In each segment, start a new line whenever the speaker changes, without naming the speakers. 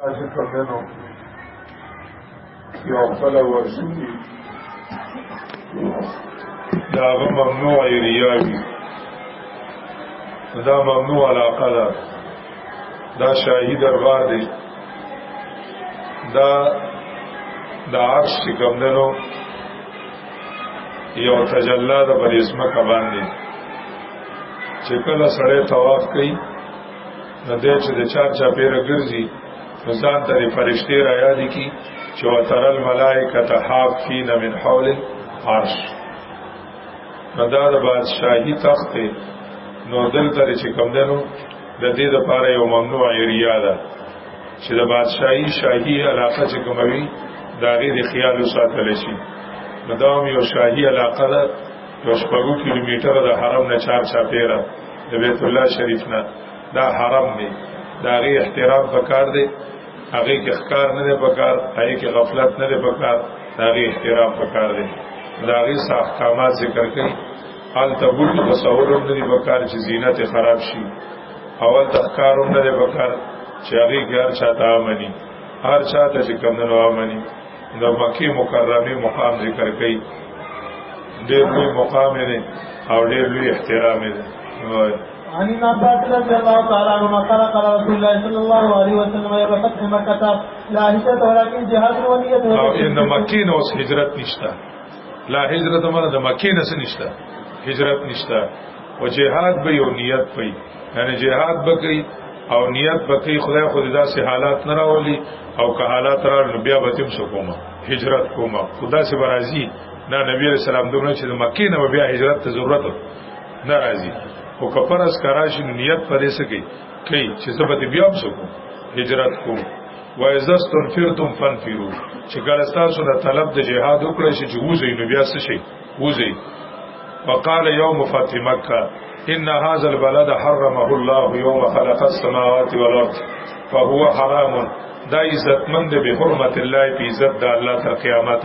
تاسو ته دنو یو خپل ورسوي دا غو ممنوع ریاوي دا ممنوع علاقه ده دا شاهي دربار دی دا د عرش چې کوم دنو یو تجلا د بریسمه کبان دی چې کله سړی طواف کوي نه دی چې د چار چا پیره ګرځي ځان ته د فرشتي را یاد کی چې وترل ملائکه تحافین من حول عرش نو دا د بادشاہي تخت دی نو دلته چې کم دنو د دې د پاره یو ممنوع ایریا ده چې د بادشاہي شاهي علاقه چې کوموي دا غي د خیال ساتل شي نو دا یو شاهي علاقه ده یو شپږو کیلومتر د حرم نه چار چا پیرا د بیت الله شریف نه دا حرام دی دا غي احترام پکار دی هغه کې ښکار نه دی پکار هغه کې غفلت نه دی پکار دا غي احترام پکار دی دا غي احکامات ذکر کړي حال تبوت تصور نه دی پکار چې زینت خراب شي اول تخکار نه دی پکار چې هغه کې هر چا ته امني هر چا ته چې کم نه امني د مکه مکرمه مقام ذکر کړي ډېر لوی مقام دی او ډېر لوی احترام دی
عن ابن عباس رضي الله تعالى عنهما قال قال رسول الله صلى الله عليه وسلم يا فتح مكة لا هجرة ولكن جهاد ونية
او ان مکه نو هجرت نشتا لا هجرت مراد مکه نه نشتا هجرت نشتا او جهاد به یو نیت پي یعنی جهاد به کوي او نیت به کوي خدای خو دې سه حالات نه راولي او که حالات را نو بیا به تم سکوما هجرت کوما خدا سه برازي نه نبی رسول الله دونه چې مکه نه بیا هجرت ته ضرورت ناراضي او کفرس کراشي نیت پرې سکی کوي چې زبد بیا هم سکو هجرت کوم و اذا استنفرتم فانفروا چې کله تاسو د طلب د جهاد وکړئ چې وځي نو بیا څه شي وځي وقال يوم فتح مكه ان هذا البلد حرمه الله يوم خلق السماوات والارض فهو حرام دا عزتمند به حرمت الله په عزت د الله تر قیامت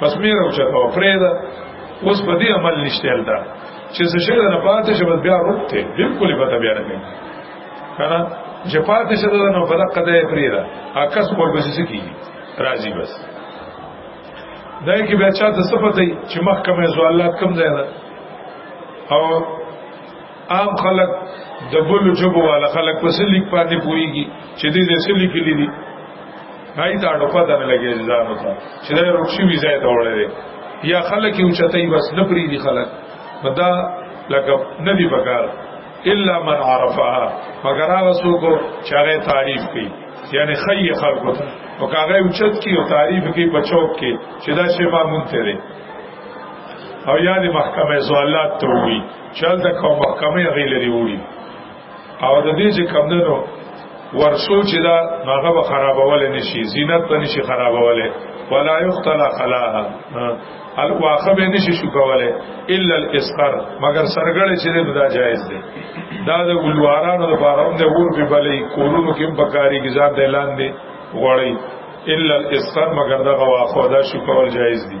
پس مې راوچا او فريدا اوس په دې عمل نشته الدا چې څه شي نه پاتې شي بس بیا روته بالکل به ته بیا نه کوي کنه چې پاتې شي دا نو فلق قد فريدا اکس پر بس سکی راضي بس دا کې بیا چا ته صفته چې مخکمه زو الله کم ځای ده او عام خلک د بل جبو والا خلک په سلیک باندې پويږي چې دې دې سلیک لیدي هاي دا ډو پته نه لګي ځان ته چې دا رخصي وی ځای ته وړلې یا خلک یو چتای بس نه پری دي خلک مدا لکه ندی بکار الا من عرفها مگر هغه څوک چې هغه تعریف کوي یعنی خی خلقو ته او کاغه اوچت کی او تعریف کی بچوک کی چې دا شی معمول ته دی او یاد محکمه زوالات ته وی چل د کوم محکمه غي لري وړي او د دې چې کم نه نو ورسو چې دا هغه به خرابول نه شي زینت به نشي خرابول ولا یختلا خلاها الواخه به نشي شو کوله الا الاسقر مگر سرګړې چې دا جایز دی دا د ولوارانو لپاره هم د ور په بلې کولونو کې بکاری گزار د اعلان دی غړی الا الاسقر مگر دا واخه دا شو کول جایز دی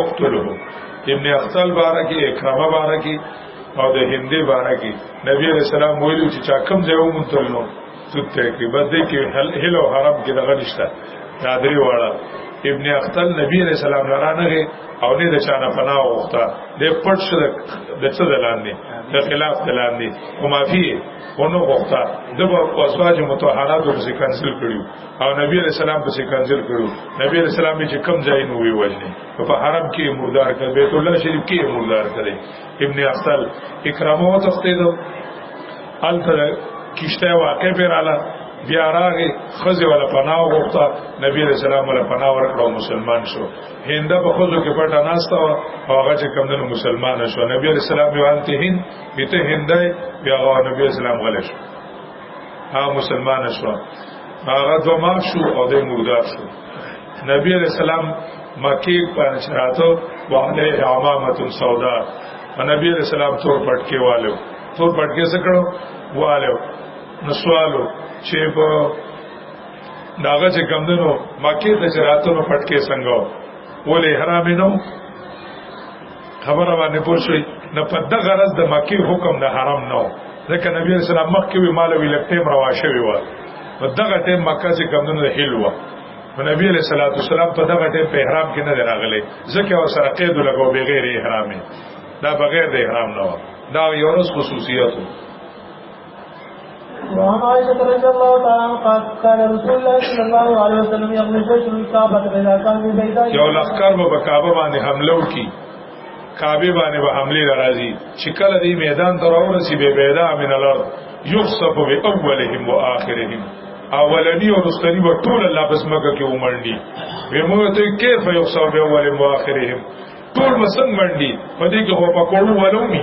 اقتلوه ابن اختل بارکی اکرامه بارکی او د هندې بارکی نبی علیہ السلام ویلو چې چا کم ځای ومنتل نو سوته کې بس دې کې هل او حرام کې دغه نشته دا درې واړه ابن اختل نبی علیہ السلام لرانغه او نه د چانه پناه وخته د پټ شو د څه دلاندې د خلاف دلاندې کومافي اونو وخته د ازواج متطهرات په ذکر کړیو او نبی علیہ السلام پسې کنځل کړو نبی علیہ السلام چې کم ځای نو وی وجنی په حرم کې مردار کړ بیت الله شریف کې مردار کړ ابن اصل اکرامو تخته دو الته کیشته واقع پر اعلی بیا راغی خزه ولا پناه وغوښته نبی علیہ السلام ولا پناه ورکړو مسلمان شو هنده په خزو کې پټه ناشته او هغه چې کم دنو مسلمان شو نبی علیہ السلام یو انتهین بیت هنده بیا نبی علیہ السلام غلش هغه مسلمان شو هغه دو مار شو او د مردار شو نبی علیہ السلام مکی پر شراتو وعلی عمامت سودا نبی علیہ السلام تور پټکی والو تور پټکی سکړو والو نو سوالو چې په داغه چې کمندنو مکی ته شراتو نو پټکی څنګه ولې حرام نه خبره باندې پوښوي نه په دغه غرض د مکی حکم د حرام نه ځکه نبی اسلام مخکې وی مال وی لکټیم روا شوی و په دغه ټیم مکه چې کمونه د هیل و نبی علیہ الصلوۃ والسلام په دغه ټیم په احرام کې نه راغلی ځکه او سره قید لګو بغیر احرامي دا بغیر د احرام نه و دا یو خصوصیت و
وعن عائشة رضي الله تعالى عنها قال كان رسول الله صلى الله عليه وسلم يقول جيش الكعبة إذا كان في بيته
یو لخر به کعبه باندې حمله وکي کعبه باندې به حمله راځي چې کله دې میدان ته راورسي به پیدا من الارض یخصف باولهم واخرهم اولنی او رستنی به ټول الله پس مکه کې ومنډي به موږ ته کیف یخصف باولهم واخرهم ټول مسنګ منډي په دې کې هو پکوړو ولومي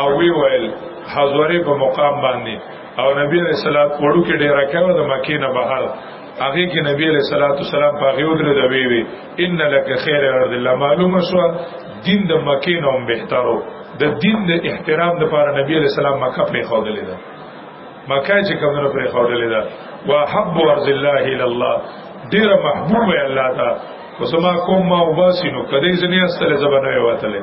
او وی ویل حضورې په مقام باندې او نبی علیہ الصلوۃ وړو کې ډیره کاوه د مکې نه بهر هغه کې نبی علیہ الصلوۃ والسلام په غیو درې د وی وی ان لک خیر ارض الله معلومه شو دین د مکې نه هم بهترو د دین د احترام لپاره نبی علیہ السلام مکه پرې خودلې ده مکه چې کومه پرې خودلې ده واحب ارض الله الی الله ډیر محبوب الله تا وسما کوم ما وباسینو کدی ځنی استله زبنه وتله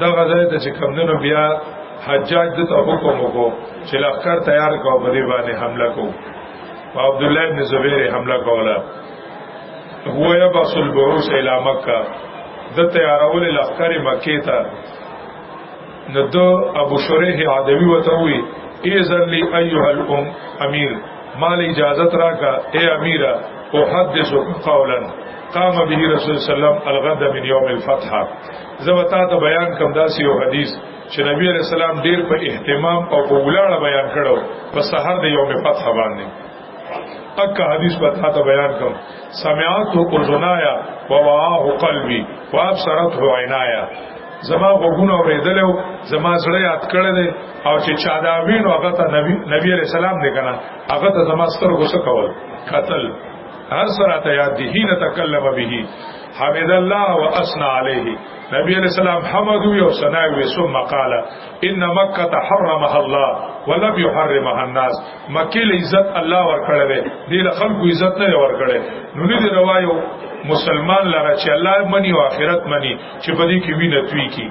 دا غزای ته چې کمندونو بیا حجاج د ته حکم وکړو چې لخر تیار کاو په دې باندې حمله کو او عبد الله ابن زبیر حمله کوله هو یبس البعوث الی مکه د تیارول لخر مکه ته نو د ابو شریح عدوی وته وی ایزن لی ایها الام امیر مال اجازت راکا اے امیرا احدث قولا قام به رسول الله صلی الله علیه وسلم الغد من یوم الفتح زه وتا ته بیان کوم داسې یو حدیث چې نبی علیہ السلام ډیر په اهتمام او په ولاړه بیان کړو په سحر د یوم فتح باندې اکا حدیث بتا ته بیان کوم سمعت اذنایا ووعاه قلبی وابصرته عینایا زما غوونه اوریدل او زما زړه یاد کړل او چې چا دا وینو هغه ته نبی نبی علیہ السلام دې کنه هغه ته زما سترګو څخه کول قتل هر سره ته یاد دي هینه تکلم به حمد الله واسنا عليه نبی علیہ السلام حمد او ثنا او ثم قال ان مکه تحرمها الله ولم يحرمها الناس مکه له عزت الله ورکړل دی دی له خلکو عزت نه ورکړل نو نه دی روایو مسلمان لره چې الله منی او آخرت منی چې په دې کې وینې توی کی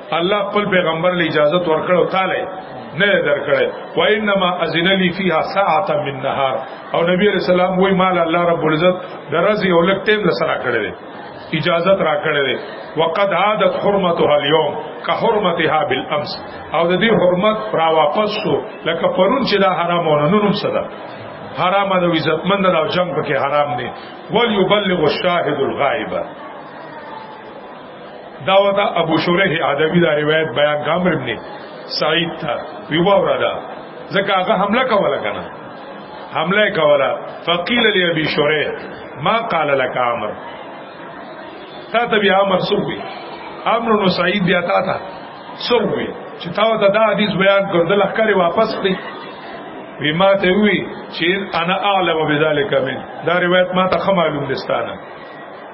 الله خپل پیغمبر له اجازه ورکړو تعالی نه درکړي و انما اذن لي فيها ساعه من نهار او نبی رسول الله وای مال الله رب العزت درځي او لک ټیم لسرا کړی اجازت را کړی دی وقد عادت حرمتها اليوم كحرمتها بالامس او د دې حرمت را واپس شو لکه پرون چې دا حرام ونه نوم صدا حرام د عزت مند او جنگ پکې حرام دی ول یبلغ الشاهد الغائب دا وتا ابو شریح ادبی دا روایت بیان کامر ابن سعید تا وی وورا دا ځکه هغه حمله کوله کنه حمله کوله فقیل لی ابي شریح ما قال لك عمر تا ته بیا عمر سووي عمر نو سعید بیا تا ته سووي چې تا ته دا حدیث بیان کړ د لخرې واپس کړي وی ما ته وی چې انا اعلم بذلک من دا روایت ما ته خمالوم دستانه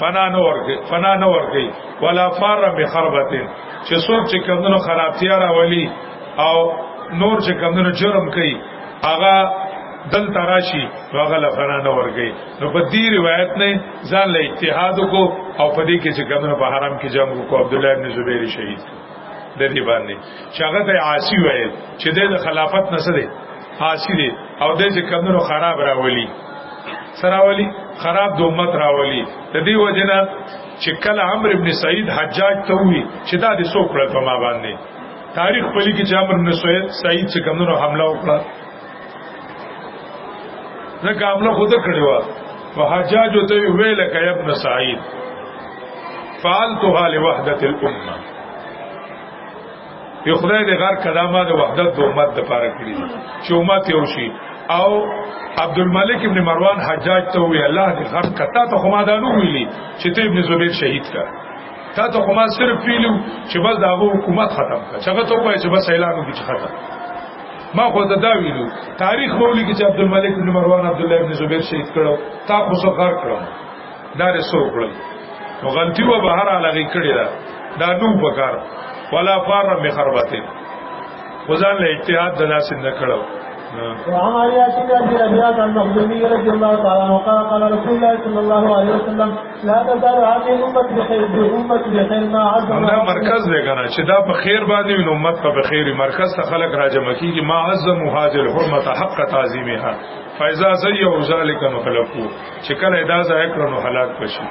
فنا نور کې فنا نور کې ولا فار بخربتين چې څوک چې کمونو خرابتیا راولي او نور چې کمونو جرم کوي هغه دل تراشی هغه لفنا نه ورګي نو په دې روایت نه ځان له اجتهاد کو او په دې کې چې کمونو په حرام کې جنگ کو عبد الله ابن زبیر شهید د دې باندې چې هغه ته عاصی ویل چې د خلافت نه سره عاصی دی او د چې کمنو خراب راولي سراولي خراب د امت راولي د دې وجنه چې کله عمرو ابن سعید حجاج ته وی چې دا د سو کړه په ما باندې تاریخ په لګي چې عمرو ابن سعید سعید چې کمنو حمله وکړه نه کامله خود کړی و او حجاج ته ویل کای ابن سعید فعلتها لوحده الامه یو خدای دې غر کلامه د وحدت د امت د پاره کړی چې امت یو شي او عبد الملک ابن مروان حجاج ته وی الله دې غر کتا ته خما دانو ویلی چې ته ابن زبیر شهید کړ تا ته خما صرف ویلو چې بس دا حکومت ختم کړ چې هغه ته وایي چې بس اعلان وکړي چې ختم ما خو ته دا ویلو تاریخ وولي چې عبد الملک ابن مروان عبد الله ابن زبیر شهید کړو تا خو څو غر کړو دا دې سور کړل نو غلطي و بهر علاوه کړی دا دا نو پکار ولا فار می خربته وزن له اجتهاد د لاس نه کړو
وعن علي بن ابي ربيعه المخزومي رضي الله تعالى عنه قال قال رسول الله صلى الله عليه وسلم لا تزال هذه الامه بخير بامه بخير ما عز
دا مرکز دی کنه چې دا په خیر باندې نو امت په بخیر مرکز ته خلق راجم کیږي ما عز مهاجر حرمت حق تعظیمها فاذا زي ذلك مخلقو چې کله دا ځای کړو نو هلاک بشي